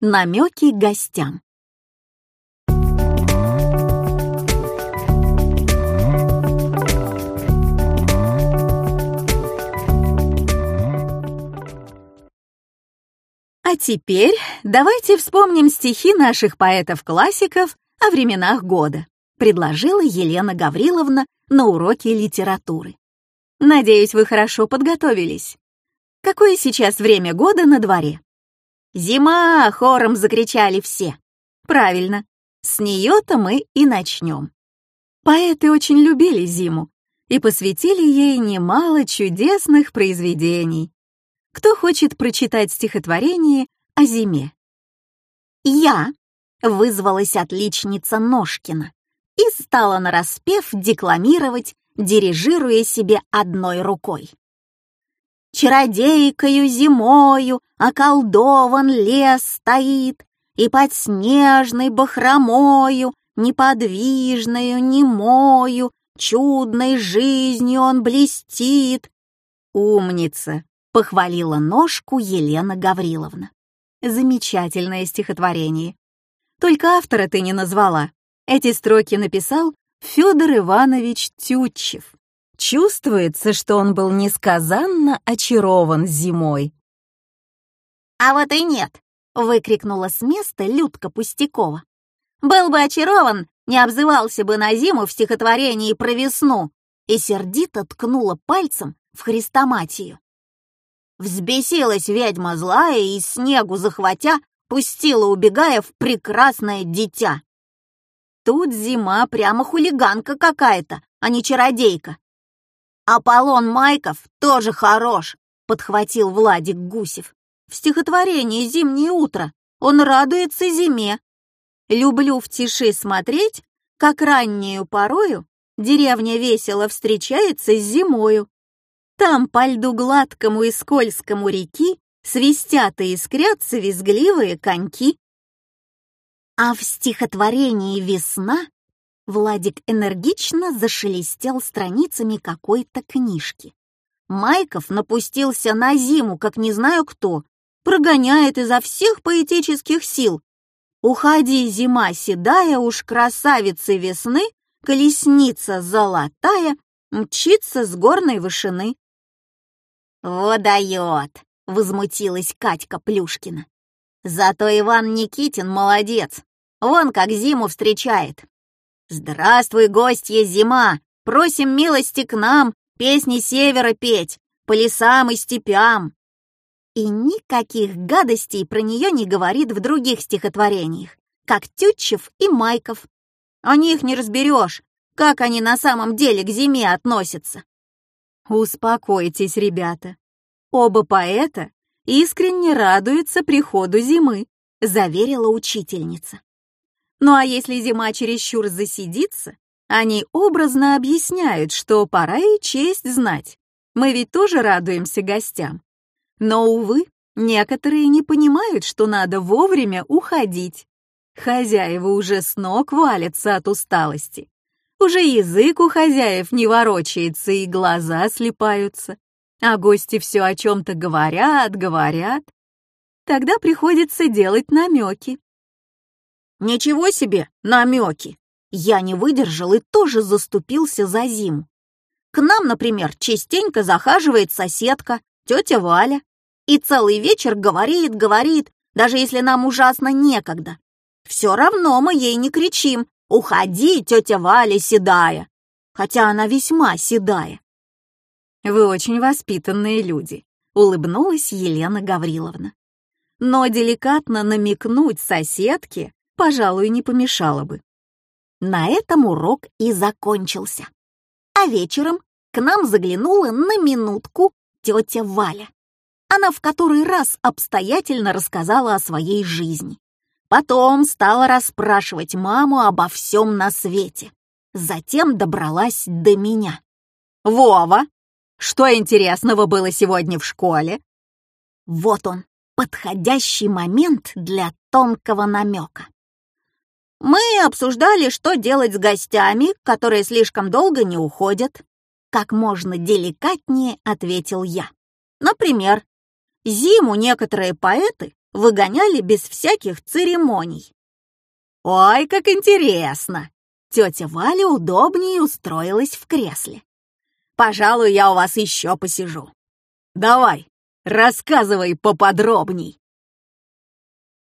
Намеки гостям. А теперь давайте вспомним стихи наших поэтов-классиков о временах года, предложила Елена Гавриловна на уроке литературы. Надеюсь, вы хорошо подготовились. Какое сейчас время года на дворе? «Зима!» — хором закричали все. Правильно, с нее-то мы и начнем. Поэты очень любили зиму и посвятили ей немало чудесных произведений. Кто хочет прочитать стихотворение о зиме? Я вызвалась отличница Ножкина и стала нараспев декламировать, дирижируя себе одной рукой. Чародейкою зимою околдован лес стоит, И под снежной бахромою, неподвижною, немою, Чудной жизнью он блестит. «Умница!» — похвалила ножку Елена Гавриловна. Замечательное стихотворение. Только автора ты не назвала. Эти строки написал Федор Иванович Тютчев. Чувствуется, что он был несказанно очарован зимой. «А вот и нет!» — выкрикнула с места Людка Пустякова. «Был бы очарован, не обзывался бы на зиму в стихотворении про весну!» и сердито ткнула пальцем в хрестоматию. Взбесилась ведьма злая и снегу захватя пустила, убегая в прекрасное дитя. Тут зима прямо хулиганка какая-то, а не чародейка. «Аполлон Майков тоже хорош», — подхватил Владик Гусев. «В стихотворении «Зимнее утро» он радуется зиме. Люблю в тиши смотреть, как раннею порою деревня весело встречается с зимою. Там по льду гладкому и скользкому реки свистят и искрятся визгливые коньки. А в стихотворении «Весна» Владик энергично зашелестел страницами какой-то книжки. Майков напустился на зиму, как не знаю кто, прогоняет изо всех поэтических сил. «Уходи, зима седая, уж красавицы весны, колесница золотая, мчится с горной вышины». «О, дает!» — возмутилась Катька Плюшкина. «Зато Иван Никитин молодец, вон как зиму встречает, «Здравствуй, гостья зима! Просим милости к нам, песни севера петь, по лесам и степям!» И никаких гадостей про нее не говорит в других стихотворениях, как Тютчев и Майков. О них не разберешь, как они на самом деле к зиме относятся. Успокойтесь, ребята. Оба поэта искренне радуются приходу зимы, заверила учительница. Ну а если зима чересчур засидится, они образно объясняют, что пора и честь знать. Мы ведь тоже радуемся гостям. Но, увы, некоторые не понимают, что надо вовремя уходить. Хозяева уже с ног валятся от усталости. Уже язык у хозяев не ворочается и глаза слепаются. А гости все о чем-то говорят, говорят. Тогда приходится делать намеки. Ничего себе, намеки! Я не выдержал и тоже заступился за зиму. К нам, например, частенько захаживает соседка, тетя Валя, и целый вечер говорит, говорит, даже если нам ужасно некогда. Все равно мы ей не кричим «Уходи, тетя Валя седая», хотя она весьма седая. «Вы очень воспитанные люди», — улыбнулась Елена Гавриловна. «Но деликатно намекнуть соседке пожалуй, не помешало бы. На этом урок и закончился. А вечером к нам заглянула на минутку тетя Валя. Она в который раз обстоятельно рассказала о своей жизни. Потом стала расспрашивать маму обо всем на свете. Затем добралась до меня. «Вова, что интересного было сегодня в школе?» Вот он, подходящий момент для тонкого намека. Мы обсуждали, что делать с гостями, которые слишком долго не уходят. Как можно деликатнее ответил я. Например, зиму некоторые поэты выгоняли без всяких церемоний. «Ой, как интересно!» Тетя Валя удобнее устроилась в кресле. «Пожалуй, я у вас еще посижу. Давай, рассказывай поподробней».